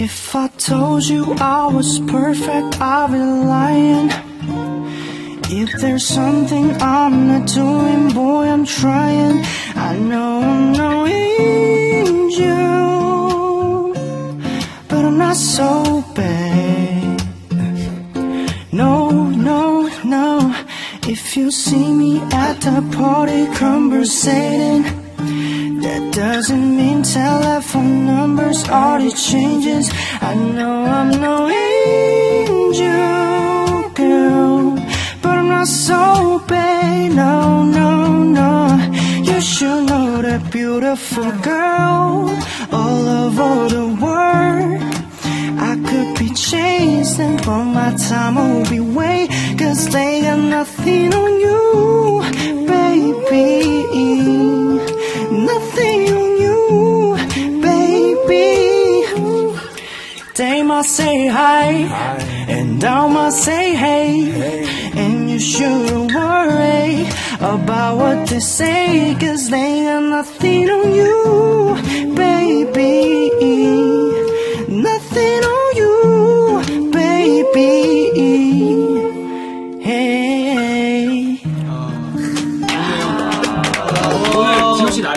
If I told you I was perfect, I'd be lying. If there's something I'm not doing, boy, I'm trying. I know I'm no angel, but I'm not so bad. If you see me at the party conversating, that doesn't mean telephone numbers already changes. I know I'm no angel, girl, but I'm not so bad. No, no, no. You should know that beautiful girl all over chasing, but my time will be way. Cause they got nothing on you, baby. Nothing on you, baby. They might say hi, and I might say hey. And you shouldn't worry about what they say, cause they got nothing on you. 잠시 나를